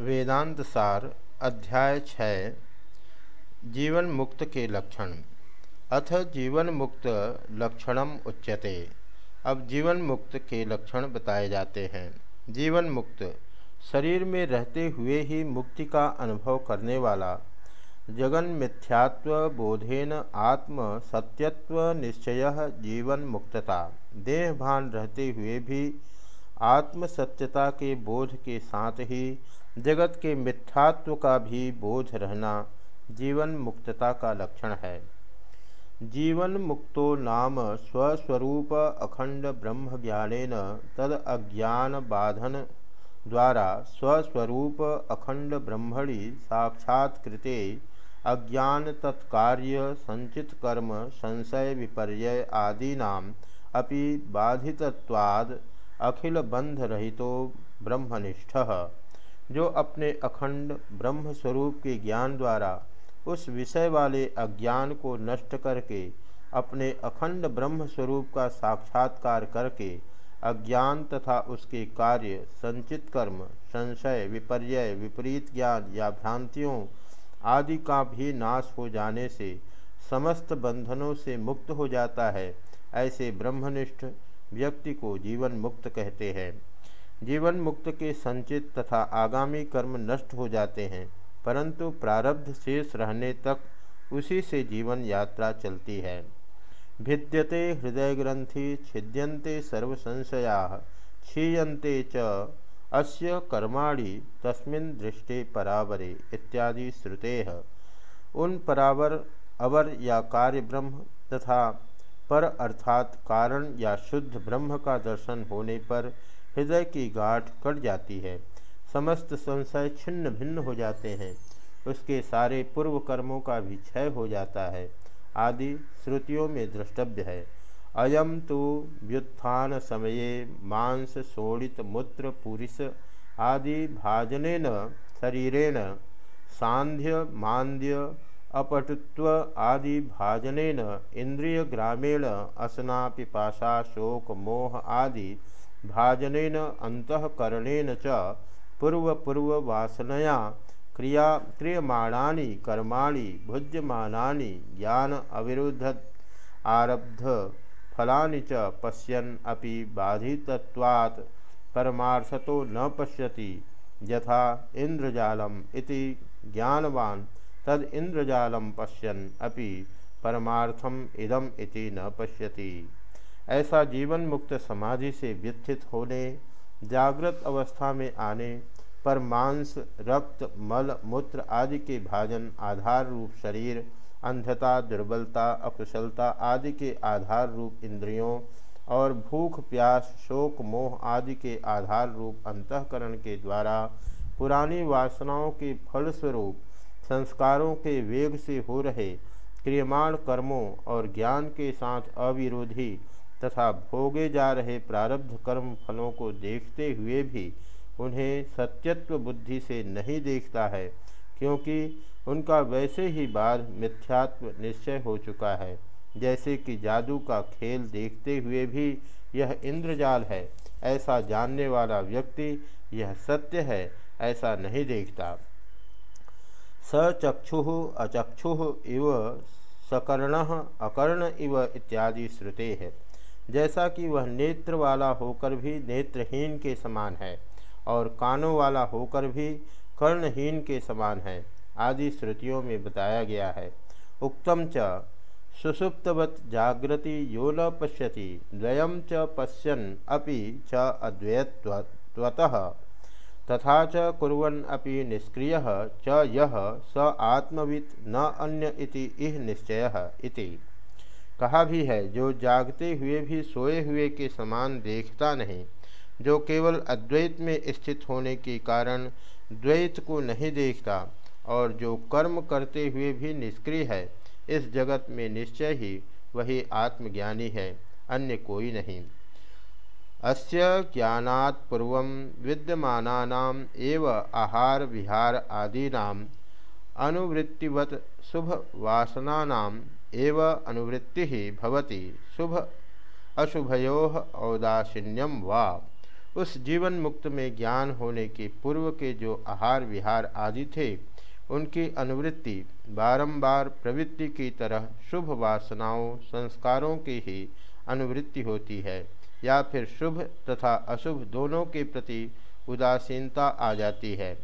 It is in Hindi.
वेदांत सार, अध्याय छः, जीवन मुक्त के लक्षण। अथ जीवन मुक्त लक्षणम उच्यते। अब जीवन मुक्त के लक्षण बताए जाते हैं। जीवन मुक्त, शरीर में रहते हुए ही मुक्ति का अनुभव करने वाला, जगन मिथ्यात्व बोधेन आत्म सत्यत्व निश्चय जीवन मुक्तता। देह भान रहते हुए भी आत्म सत्यता के बोध के साथ ही जगत के मिथ्यात्व का भी बोध रहना जीवन मुक्तता का लक्षण है। जीवन मुक्तो नाम स्वस्वरूप अखंड ब्रह्म ज्ञानेन तद अज्ञान बाधन द्वारा स्वस्वरूप अखंड ब्रह्मणि साक्षात्कृते अज्ञान तत्कार्य संचित कर्म संशय विपर्य आदीनाम अपि बाधितत्वाद अखिल बंध रहितो ब्रह्मनिष्ठ। जो अपने अखंड ब्रह्म स्वरूप के ज्ञान द्वारा उस विषय वाले अज्ञान को नष्ट करके, अपने अखंड ब्रह्म स्वरूप का साक्षात्कार करके, अज्ञान तथा उसके कार्य, संचित कर्म, संशय विपर्य विपरीत ज्ञान या भ्रांतियों आदि का भी नाश हो जाने से, समस्त बंधनों से मुक्त हो जाता है, ऐसे ब्रह्मनिष्ठ व्यक्ति को जीवन मुक्त कहते हैं। जीवन मुक्त के संचित तथा आगामी कर्म नष्ट हो जाते हैं, परंतु प्रारब्ध शेष रहने तक उसी से जीवन यात्रा चलती है। भिद्यते हृदय ग्रंथि छिद्यन्ते सर्व संशया क्षीयते च अस्य कर्माणि तस्मिन् दृष्टे परावरे इत्यादि श्रुते। उन परावर अवर या कार्य ब्रह्म तथा पर अर्थात कारण या शुद्ध ब्रह्म का दर्शन होने पर हृदय की गांठ कट जाती है। समस्त संशय छिन्न भिन्न हो जाते हैं। उसके सारे पूर्व कर्मों का भी क्षय हो जाता है। आदि श्रुतियों में द्रष्टव्य है। अयम तो व्युत्थान समये मांस शोणित मूत्र पुरुष आदि भाजन शरीरेण सांध्य मांद्य अपटुत्व आदि भाजन इंद्रिय ग्रामेण असना पिपाशा शोक, मोह आदि भाजन अंतकरणेन च पूर्व पूर्व वासनया क्रिया, क्रियमाणानि, कर्माणि, भुज्यमानानि, ज्ञान अविरुद्ध आरब्ध फलानि च पश्यन् अपि बाधितत्वात् न पश्यति, यथा इंद्रजालम इति ज्ञानवान् तद इंद्रजालम पश्यन अपि परमार्थम इदम इति न पश्यति। ऐसा जीवन मुक्त समाधि से व्यथित होने, जागृत अवस्था में आने, पर मांस, रक्त, मल, मूत्र आदि के भाजन, आधार रूप शरीर, अंधता, दुर्बलता, अकुशलता आदि के आधार रूप इंद्रियों और भूख, प्यास, शोक, मोह आदि के आधार रूप अंतकरण के द्वारा पुरानी वासनाओं के फलस्वरूप संस्कारों के वेग से हो रहे क्रियमाण कर्मों और ज्ञान के साथ अविरोधी तथा भोगे जा रहे प्रारब्ध कर्म फलों को देखते हुए भी उन्हें सत्यत्व बुद्धि से नहीं देखता है, क्योंकि उनका वैसे ही बाद मिथ्यात्व निश्चय हो चुका है। जैसे कि जादू का खेल देखते हुए भी यह इंद्रजाल है, ऐसा जानने वाला व्यक्ति यह सत्य है, ऐसा नहीं देखता। सचक्षु अचक्षु इव सकर्ण अकर्ण इव इत्यादि श्रुते है। जैसा कि वह नेत्र वाला होकर भी नेत्रहीन के समान है और कानों वाला होकर भी कर्णहीन के समान है, आदि श्रुतियों में बताया गया है। उक्तम च, सुसुप्तवत जागृति यो न पश्यति द्वयम च पश्यन अपि च अद्वैत्वतः तथा च कुर्वन् अपि निष्क्रिय च यह स आत्मवित् न अन्य इति इह निश्चय इति। कहा भी है, जो जागते हुए भी सोए हुए के समान देखता नहीं, जो केवल अद्वैत में स्थित होने के कारण द्वैत को नहीं देखता, और जो कर्म करते हुए भी निष्क्रिय है, इस जगत में निश्चय ही वही आत्मज्ञानी है, अन्य कोई नहीं। अस्य ज्ञानात् पूर्वं विद्यमानानाम एव आहार विहार आदीनाम अनुवृत्तिवत शुभ एव अनुवृत्ति ही भवति। शुभ अशुभयो औदासीन्यम वा। उस जीवन मुक्त में ज्ञान होने के पूर्व के जो आहार विहार आदि थे, उनकी अनुवृत्ति बारंबार प्रवृत्ति की तरह शुभ वासनाओं, संस्कारों की ही अनुवृत्ति होती है। या फिर शुभ तथा अशुभ दोनों के प्रति उदासीनता आ जाती है।